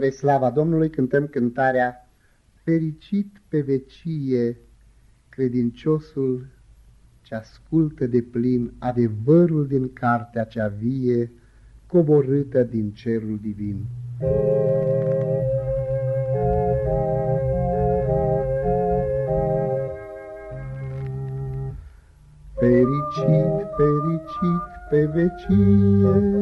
Spre slava Domnului cântăm cântarea Fericit pe vecie credinciosul ce ascultă de plin adevărul din cartea cea vie coborâtă din cerul divin. Fericit, fericit pe vecie,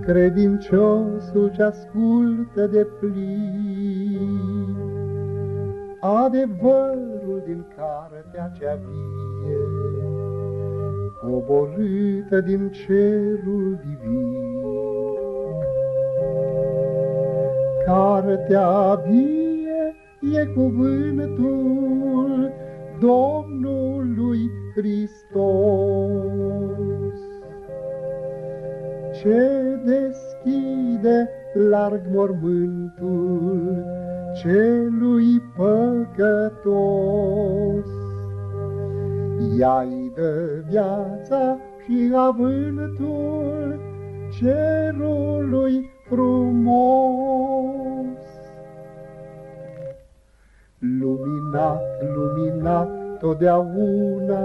credinciosul ce ascultă de plin adevărul din cartea cea vie, coborâtă din cerul divin. Cartea vie e cuvântul Domnului Hristos ce deschide larg mormântul celui păcătos. Ea-i dă viața și avântul cerului frumos. Luminat, luminat totdeauna,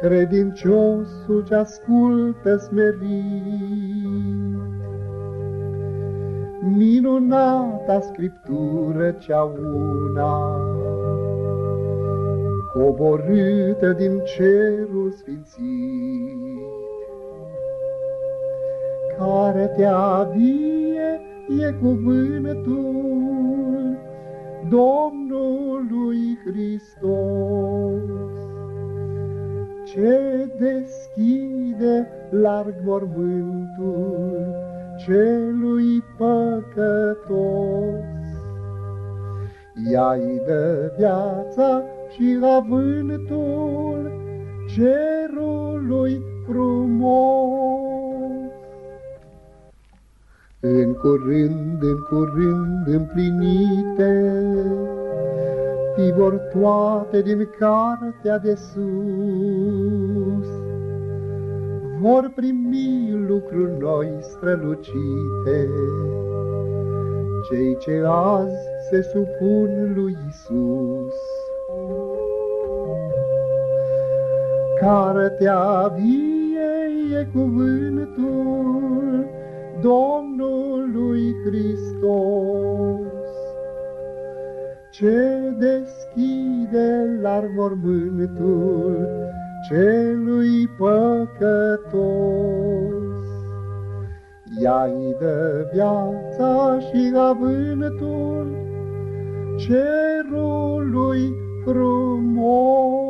credinciosul ce ascultă smerit. Minunata Scriptură cea una, coborâtă din cerul sfințit, care te avie e cuvântul Domnului ce deschide larg mormântul celui păcătos. Ea-i dă viața și avântul cerului frumos. În curând, în curând împlinite, fi vor toate din cartea de sus. Vor primi lucruri noi strălucite, cei ce azi se supun lui Isus. Cartea vie e cuvântul Domnului Hristos ce deschide larg mormântul celui păcătos. Ea-i dă viața și avântul cerului frumos.